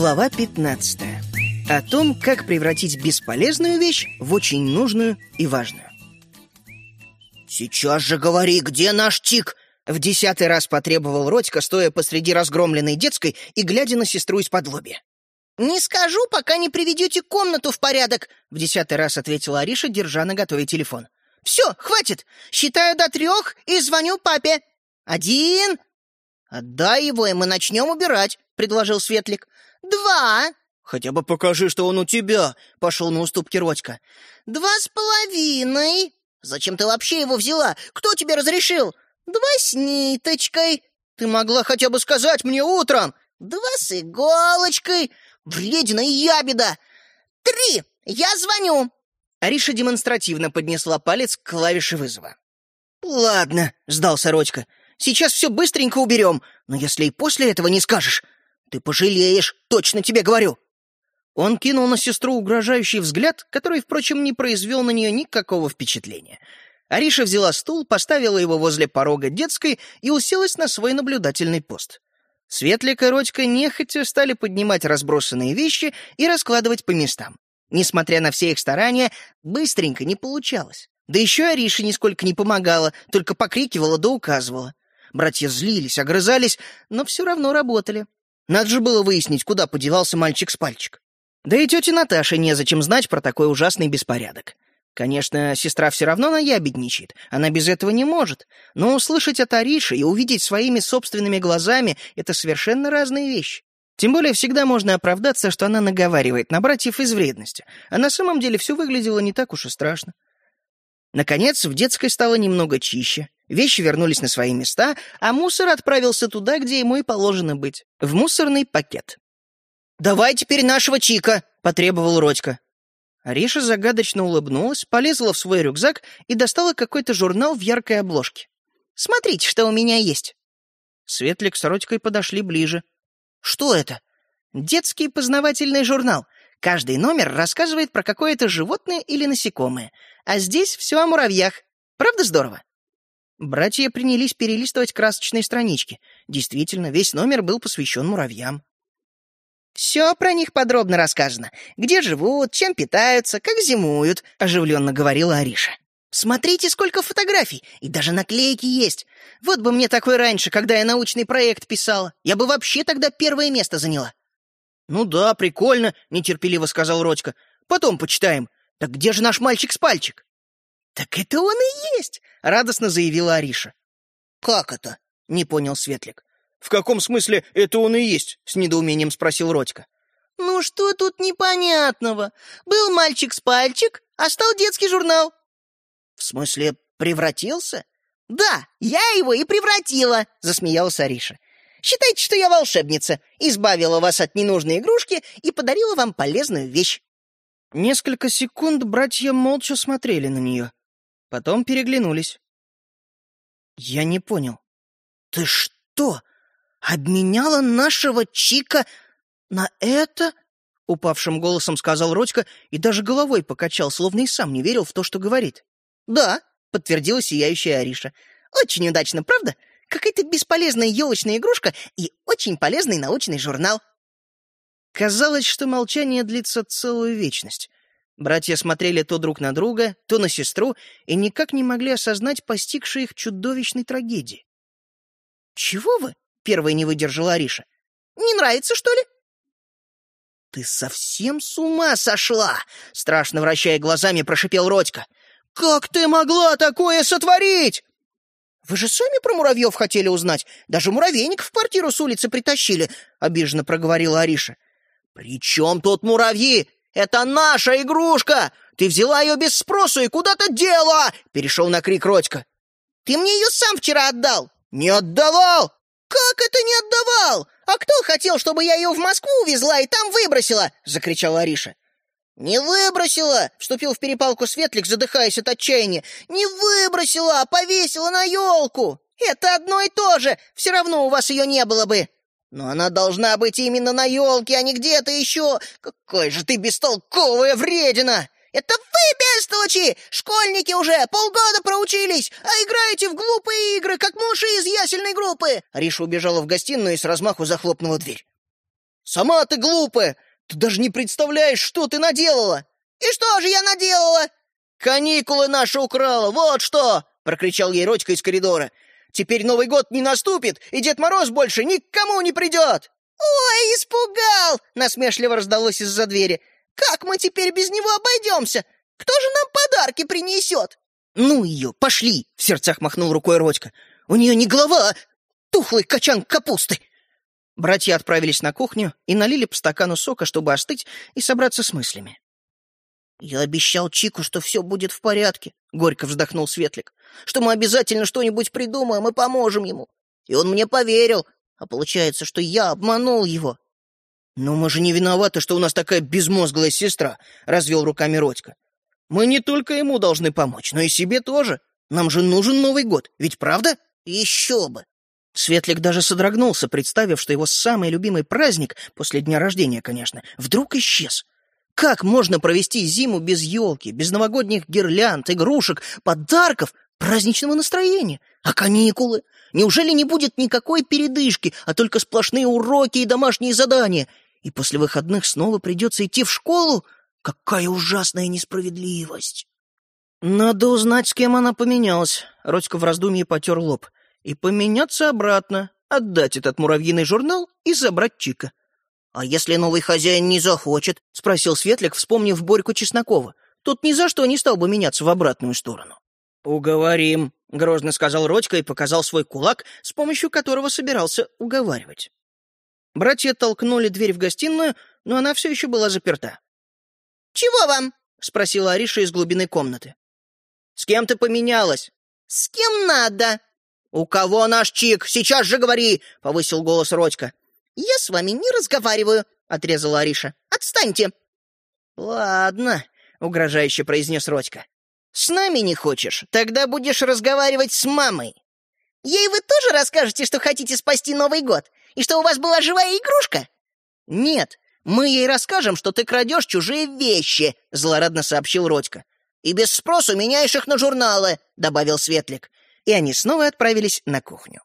Глава 15. О том, как превратить бесполезную вещь в очень нужную и важную. «Сейчас же говори, где наш тик?» В десятый раз потребовал Родька, стоя посреди разгромленной детской и глядя на сестру из-под лобья. «Не скажу, пока не приведете комнату в порядок», — в десятый раз ответила Ариша, держа на готове телефон. «Все, хватит! Считаю до трех и звоню папе. Один...» «Отдай его, и мы начнем убирать», — предложил Светлик. «Два...» «Хотя бы покажи, что он у тебя», — пошел на уступки Родька. «Два с половиной...» «Зачем ты вообще его взяла? Кто тебе разрешил?» «Два с ниточкой...» «Ты могла хотя бы сказать мне утром!» «Два с иголочкой...» «Вредина и ябеда!» «Три! Я звоню!» Ариша демонстративно поднесла палец к клавише вызова. «Ладно», — сдался Родька. «Сейчас все быстренько уберем, но если и после этого не скажешь, ты пожалеешь, точно тебе говорю!» Он кинул на сестру угрожающий взгляд, который, впрочем, не произвел на нее никакого впечатления. Ариша взяла стул, поставила его возле порога детской и уселась на свой наблюдательный пост. Светлик и Родька нехотя стали поднимать разбросанные вещи и раскладывать по местам. Несмотря на все их старания, быстренько не получалось. Да еще Ариша нисколько не помогала, только покрикивала да указывала. Братья злились, огрызались, но все равно работали. Надо же было выяснить, куда подевался мальчик с пальчик. Да и тете Наташе незачем знать про такой ужасный беспорядок. Конечно, сестра все равно наябедничает, она без этого не может, но услышать от Ариши и увидеть своими собственными глазами — это совершенно разные вещи. Тем более всегда можно оправдаться, что она наговаривает на братьев из вредности, а на самом деле все выглядело не так уж и страшно. Наконец, в детской стало немного чище, вещи вернулись на свои места, а мусор отправился туда, где ему и положено быть — в мусорный пакет. «Давай теперь нашего Чика!» — потребовал Родька. Ариша загадочно улыбнулась, полезла в свой рюкзак и достала какой-то журнал в яркой обложке. «Смотрите, что у меня есть!» Светлик с Родькой подошли ближе. «Что это?» «Детский познавательный журнал. Каждый номер рассказывает про какое-то животное или насекомое. А здесь все о муравьях. Правда здорово?» Братья принялись перелистывать красочные странички. Действительно, весь номер был посвящен муравьям. «Все про них подробно рассказано. Где живут, чем питаются, как зимуют», — оживленно говорила Ариша. «Смотрите, сколько фотографий, и даже наклейки есть. Вот бы мне такой раньше, когда я научный проект писала. Я бы вообще тогда первое место заняла». «Ну да, прикольно», — нетерпеливо сказал Родька. «Потом почитаем. Так где же наш мальчик с пальчик?» «Так это он и есть», — радостно заявила Ариша. «Как это?» — не понял Светлик. «В каком смысле это он и есть?» — с недоумением спросил Родька. «Ну что тут непонятного? Был мальчик с пальчик, а стал детский журнал». «В смысле, превратился?» «Да, я его и превратила», — засмеялась Ариша. «Считайте, что я волшебница, избавила вас от ненужной игрушки и подарила вам полезную вещь». Несколько секунд братья молча смотрели на нее. Потом переглянулись. «Я не понял. Ты что, обменяла нашего Чика на это?» — упавшим голосом сказал Родька и даже головой покачал, словно и сам не верил в то, что говорит. «Да», — подтвердила сияющая Ариша. «Очень удачно, правда? Какая-то бесполезная елочная игрушка и очень полезный научный журнал». Казалось, что молчание длится целую вечность. Братья смотрели то друг на друга, то на сестру и никак не могли осознать постигшей их чудовищной трагедии. «Чего вы?» Первой не выдержала Ариша. «Не нравится, что ли?» «Ты совсем с ума сошла!» — страшно вращая глазами, прошипел Родька. «Как ты могла такое сотворить?» «Вы же сами про муравьев хотели узнать. Даже муравейник в квартиру с улицы притащили», — обиженно проговорила Ариша. «При чем тут муравьи? Это наша игрушка! Ты взяла ее без спросу и куда-то дела!» — перешел на крик Родька. «Ты мне ее сам вчера отдал!» «Не отдавал! «Как это не отдавал? А кто хотел, чтобы я ее в Москву увезла и там выбросила?» — закричала Ариша. «Не выбросила!» — вступил в перепалку Светлик, задыхаясь от отчаяния. «Не выбросила, а повесила на елку! Это одно и то же! Все равно у вас ее не было бы!» «Но она должна быть именно на елке, а не где-то еще! Какой же ты бестолковая вредина!» «Это вы, бестолочи! Школьники уже полгода проучились, а играете в глупые игры, как мыши из ясельной группы!» Ариша убежала в гостиную и с размаху захлопнула дверь. Сама ты глупая! Ты даже не представляешь, что ты наделала!» «И что же я наделала?» «Каникулы наши украла, вот что!» — прокричал ей Родька из коридора. «Теперь Новый год не наступит, и Дед Мороз больше никому не придет!» «Ой, испугал!» — насмешливо раздалось из-за двери. «Как мы теперь без него обойдемся? Кто же нам подарки принесет?» «Ну ее, пошли!» — в сердцах махнул рукой Родька. «У нее не голова, а тухлый качан капусты!» Братья отправились на кухню и налили по стакану сока, чтобы остыть и собраться с мыслями. «Я обещал Чику, что все будет в порядке», — горько вздохнул Светлик, «что мы обязательно что-нибудь придумаем и поможем ему. И он мне поверил, а получается, что я обманул его». «Но мы же не виноваты, что у нас такая безмозглая сестра», — развел руками Родька. «Мы не только ему должны помочь, но и себе тоже. Нам же нужен Новый год, ведь правда?» «Еще бы!» Светлик даже содрогнулся, представив, что его самый любимый праздник, после дня рождения, конечно, вдруг исчез. Как можно провести зиму без елки, без новогодних гирлянд, игрушек, подарков, праздничного настроения? А каникулы? Неужели не будет никакой передышки, а только сплошные уроки и домашние задания? И после выходных снова придется идти в школу? Какая ужасная несправедливость! Надо узнать, с кем она поменялась. Родька в раздумье потер лоб. И поменяться обратно, отдать этот муравьиный журнал и забрать Чика. «А если новый хозяин не захочет?» — спросил Светлик, вспомнив Борьку Чеснокова. Тот ни за что не стал бы меняться в обратную сторону. «Уговорим», — грозно сказал Родька и показал свой кулак, с помощью которого собирался уговаривать. Братья толкнули дверь в гостиную, но она все еще была заперта. «Чего вам?» — спросила Ариша из глубины комнаты. «С кем ты поменялась?» «С кем надо?» «У кого наш чик? Сейчас же говори!» — повысил голос Родька. «Я с вами не разговариваю», — отрезала Ариша. «Отстаньте!» «Ладно», — угрожающе произнес Родька. «С нами не хочешь? Тогда будешь разговаривать с мамой». «Ей вы тоже расскажете, что хотите спасти Новый год? И что у вас была живая игрушка?» «Нет, мы ей расскажем, что ты крадешь чужие вещи», — злорадно сообщил Родька. «И без спросу меняешь их на журналы», — добавил Светлик. И они снова отправились на кухню.